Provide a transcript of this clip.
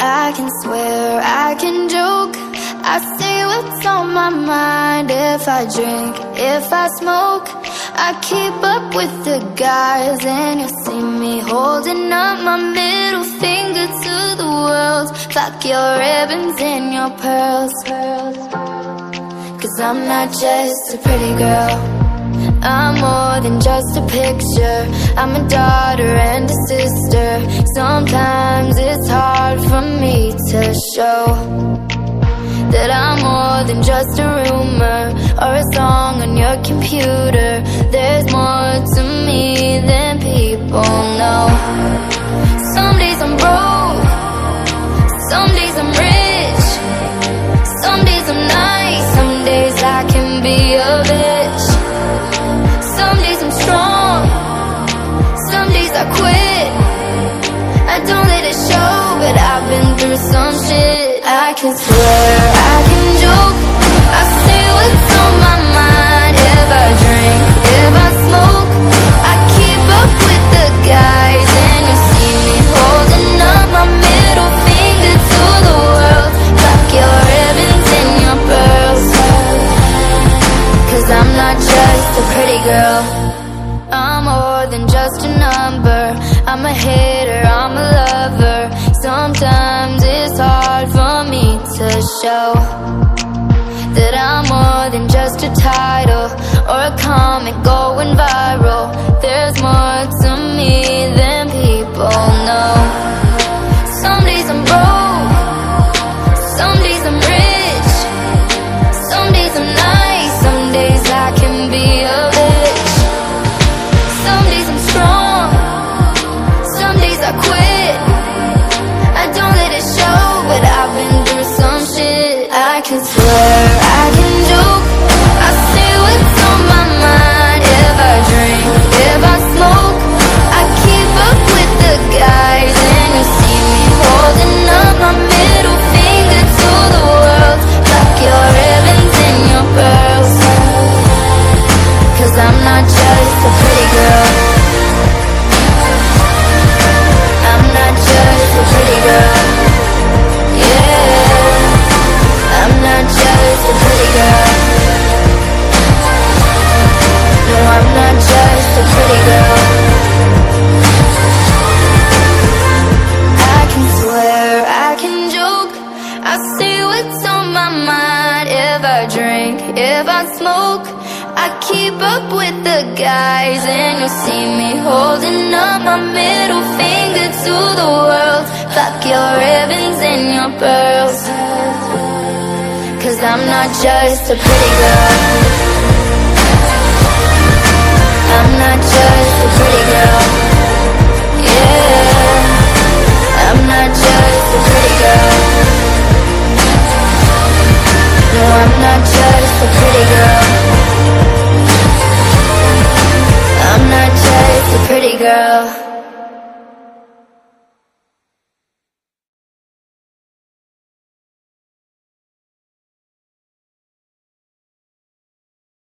I can swear, I can joke. I say what's on my mind. If I drink, if I smoke I keep up with the guys. And you'll see me holding up my middle finger to the world. Fuck your ribbons and your pearls Cause I'm not just a pretty girl. I'm more than just a picture. I'm a daughter and a sister. Sometimes it's hard for me to show That I'm more than just a rumor Or a song on your computer. There's more to me I quit. I don't let it show, but I've been through some shit. I can swear, I can joke, I say what's on my mind. If I drink, if I smoke, I keep up with the guys, and you see me holding up my middle finger to the world. Fuck your ribbons and your pearls. Cause I'm not just a pretty girl I'm more than just I'm a hater, I'm a lover. Sometimes it's hard for me to show That I'm more than just a title Or a comic going viral. There's more what's on my mind. If I drink, if I smoke I keep up with the guys. And you'll see me holding up my middle finger to the world. Fuck your ribbons and your pearls. Cause I'm not just a pretty girl girl